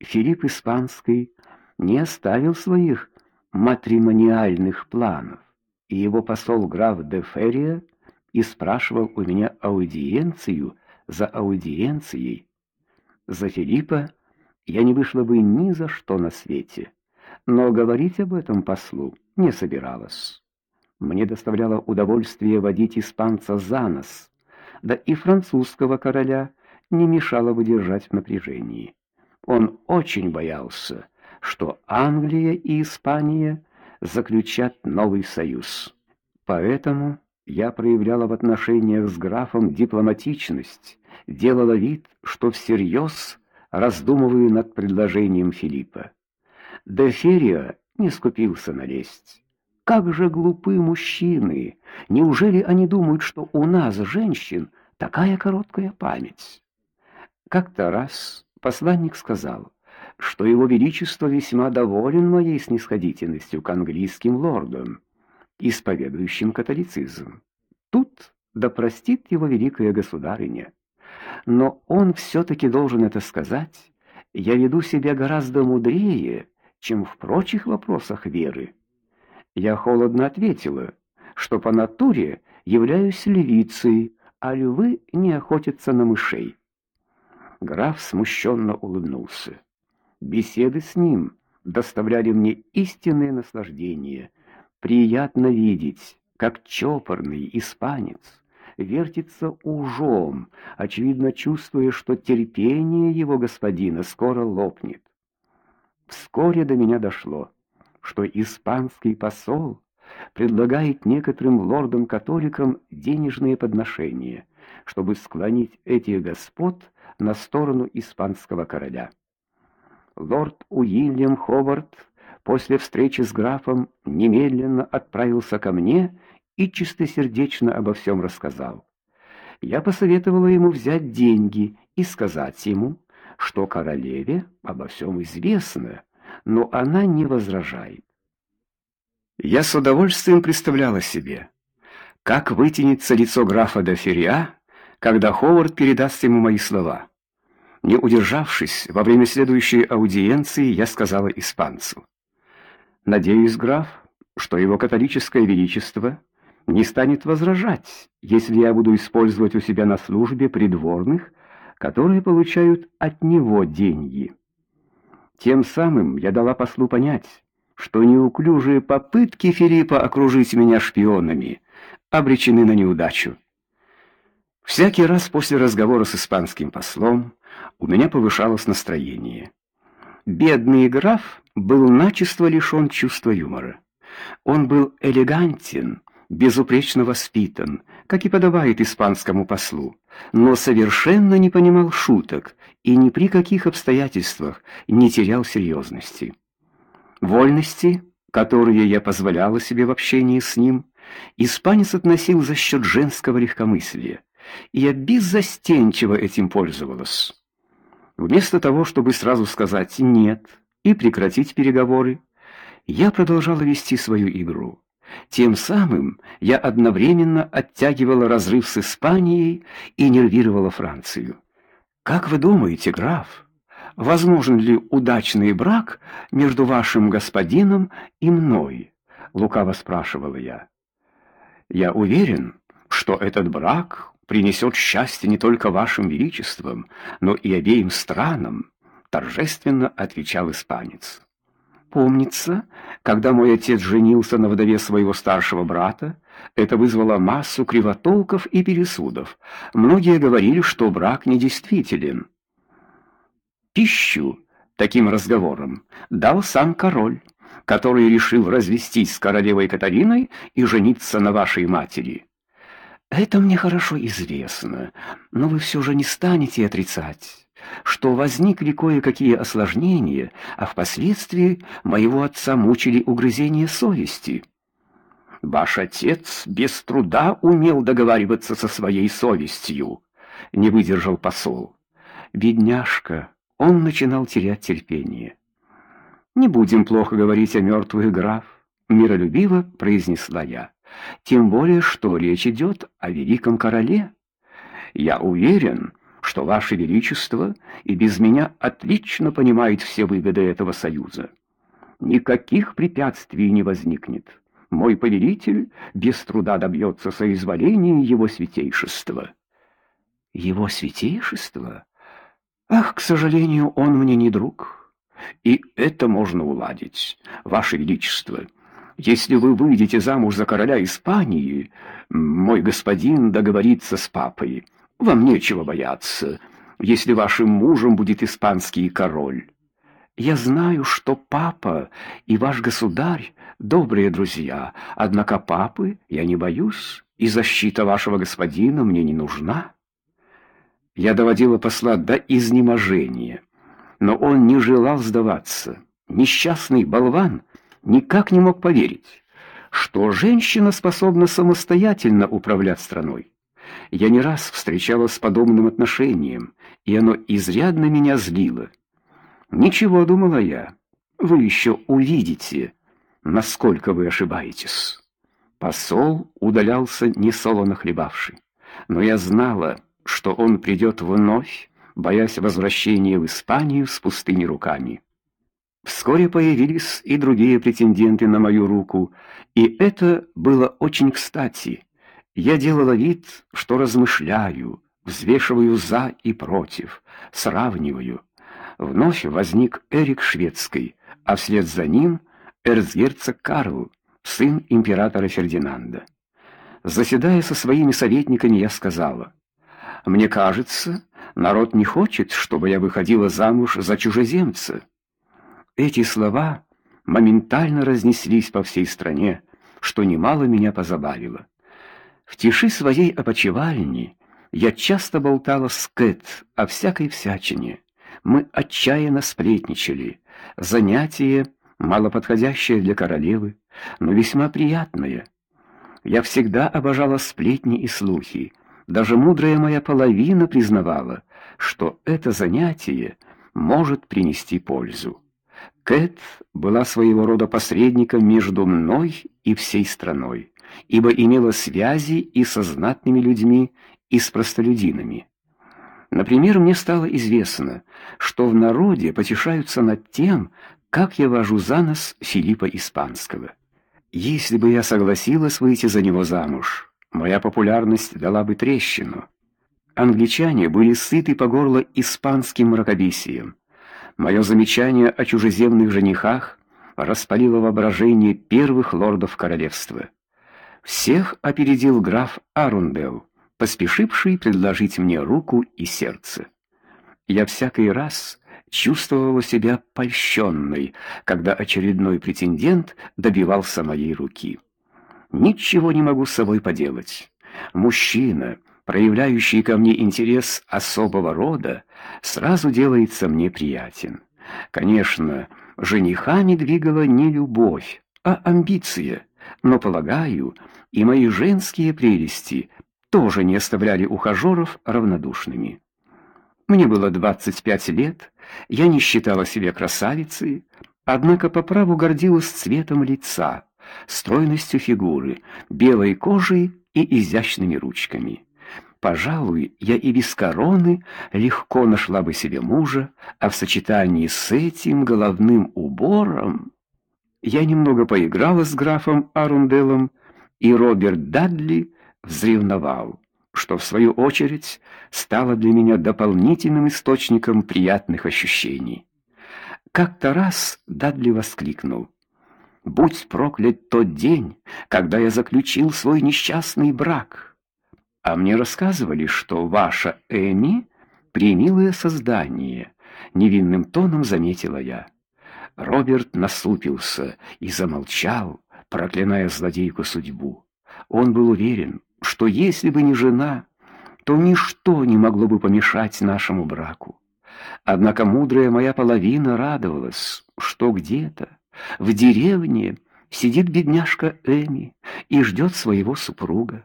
Филипп Испанский не оставил своих матримониальных планов, и его посол граф де Феррия и спрашивал у меня аудиенцию за аудиенцией. За Филиппа я не вышла бы ни за что на свете, но говорить об этом послу не собиралась. Мне доставляло удовольствие водить испанца за нос, да и французского короля не мешало выдержать в. Он очень боялся, что Англия и Испания заключат новый союз. Поэтому я проявляла в отношениях с графом дипломатичность, делала вид, что всерьез раздумываю над предложением Филиппа. Деферио не скупился на лесть. Как же глупы мужчины! Неужели они думают, что у нас, женщин, такая короткая память? Как-то раз посланник сказал, что его величество весьма доволен моей снисходительностью к английским лордам, исповедующим католицизм. Тут да простит его великая государыня. Но он все таки должен это сказать. Я веду себя гораздо мудрее, чем в прочих вопросах веры. Я холодно ответила, что по натуре являюсь львицей, а львы не охотятся на мышей. Граф смущенно улыбнулся. Беседы с ним доставляли мне истинное наслаждение. Приятно видеть, как чопорный испанец вертится ужом, очевидно чувствуя, что терпение его господина скоро лопнет. Вскоре до меня дошло что испанский посол предлагает некоторым лордам-католикам денежные подношения, чтобы склонить этих господ на сторону испанского короля. Лорд Уильям Ховард после встречи с графом немедленно отправился ко мне и чистосердечно обо всем рассказал. Я посоветовала ему взять деньги и сказать ему, что королеве обо всем известно, но она не возражает. Я с удовольствием представляла себе, как вытянется лицо графа де Ферриа, когда Ховард передаст ему мои слова. Не удержавшись, во время следующей аудиенции я сказала испанцу: "Надеюсь, граф, что его католическое величество не станет возражать, если я буду использовать у себя на службе придворных, которые получают от него деньги". Тем самым я дала послу понять, что неуклюжие попытки Филиппа окружить меня шпионами обречены на неудачу. Всякий раз после разговора с испанским послом у меня повышалось настроение. Бедный граф был начисто лишен чувства юмора. Он был элегантен, безупречно воспитан, как и подобает испанскому послу, но совершенно не понимал шуток и ни при каких обстоятельствах не терял серьезности. Вольности, которые я позволяла себе в общении с ним, испанец относил за счет женского легкомыслия, и я беззастенчиво этим пользовалась. Вместо того, чтобы сразу сказать «нет» и прекратить переговоры, я продолжала вести свою игру. Тем самым я одновременно оттягивала разрыв с Испанией и нервировала Францию. Как вы думаете, граф, возможен ли удачный брак между вашим господином и мной? лукаво спрашивала я. Я уверен, что этот брак принесет счастье не только вашим величествам, но и обеим странам, торжественно отвечал испанец. Помнится, когда мой отец женился на вдове своего старшего брата, это вызвало массу кривотолков и пересудов. Многие говорили, что брак недействителен. Пищу таким разговорам дал сам король, который решил развестись с королевой Катариной и жениться на вашей матери. Это мне хорошо известно, но вы все же не станете отрицать что возникли кое-какие осложнения, а впоследствии моего отца мучили угрызения совести. Ваш отец без труда умел договариваться со своей совестью, не выдержал посол. Бедняжка, он начинал терять терпение. Не будем плохо говорить о мертвых, граф, миролюбиво произнесла я. Тем более, что речь идет о великом короле. Я уверен, что ваше величество и без меня отлично понимает все выгоды этого союза. Никаких препятствий не возникнет. Мой повелитель без труда добьется соизволения его святейшества. Его святейшество? Ах, к сожалению, он мне не друг. И это можно уладить, ваше величество. Если вы выйдете замуж за короля Испании, мой господин договорится с папой. Вам нечего бояться, если вашим мужем будет испанский король. Я знаю, что папа и ваш государь добрые друзья, однако папы я не боюсь, и защита вашего господина мне не нужна. Я доводила посла до изнеможения, но он не желал сдаваться. Несчастный болван никак не мог поверить, что женщина способна самостоятельно управлять страной. Я не раз встречалась с подобным отношением, и оно изрядно меня злило. Ничего, думала я. Вы еще увидите, насколько вы ошибаетесь. Посол удалялся несолоно хлебавший, но я знала, что он придет вновь, боясь возвращения в Испанию с пустыми руками. Вскоре появились и другие претенденты на мою руку, и это было очень кстати. Я делала вид, что размышляю, взвешиваю за и против, сравниваю. Вновь возник Эрик Шведский, а вслед за ним эрцгерцог Карл, сын императора Фердинанда. Заседая со своими советниками, я сказала: "Мне кажется, народ не хочет, чтобы я выходила замуж за чужеземца". Эти слова моментально разнеслись по всей стране, что немало меня позабавило. В тиши своей опочивальни я часто болтала с Кэт о всякой всячине. Мы отчаянно сплетничали. Занятие малоподходящее для королевы, но весьма приятное. Я всегда обожала сплетни и слухи. Даже мудрая моя половина признавала, что это занятие может принести пользу. Кэт была своего рода посредником между мной и всей страной, ибо имела связи и со знатными людьми, и с простолюдинами. Например, мне стало известно, что в народе потешаются над тем, как я вожу за нос Филиппа Испанского. Если бы я согласилась выйти за него замуж, моя популярность дала бы трещину. Англичане были сыты по горло испанским мракобесием. Мое замечание о чужеземных женихах распалило воображение первых лордов королевства. Всех опередил граф Арундел, поспешивший предложить мне руку и сердце. Я всякий раз чувствовала себя польщенной, когда очередной претендент добивался моей руки. Ничего не могу с собой поделать. Мужчина, проявляющий ко мне интерес особого рода, сразу делается мне приятен. Конечно, женихами двигала не любовь, а амбиция, но, полагаю, и мои женские прелести тоже не оставляли ухажеров равнодушными. Мне было 25 лет, я не считала себя красавицей, однако по праву гордилась цветом лица, стройностью фигуры, белой кожей и изящными ручками. Пожалуй, я и без короны легко нашла бы себе мужа, а в сочетании с этим головным убором я немного поиграла с графом Арунделом, и Роберт Дадли взревновал, что в свою очередь стало для меня дополнительным источником приятных ощущений. Как-то раз Дадли воскликнул: "Будь проклят тот день, когда я заключил свой несчастный брак!" А мне рассказывали, что ваша Эми примилое создание, невинным тоном заметила я. Роберт насупился и замолчал, проклиная злодейку судьбу. Он был уверен, что если бы не жена, то ничто не могло бы помешать нашему браку. Однако мудрая моя половина радовалась, что где-то в деревне сидит бедняжка Эми и ждет своего супруга.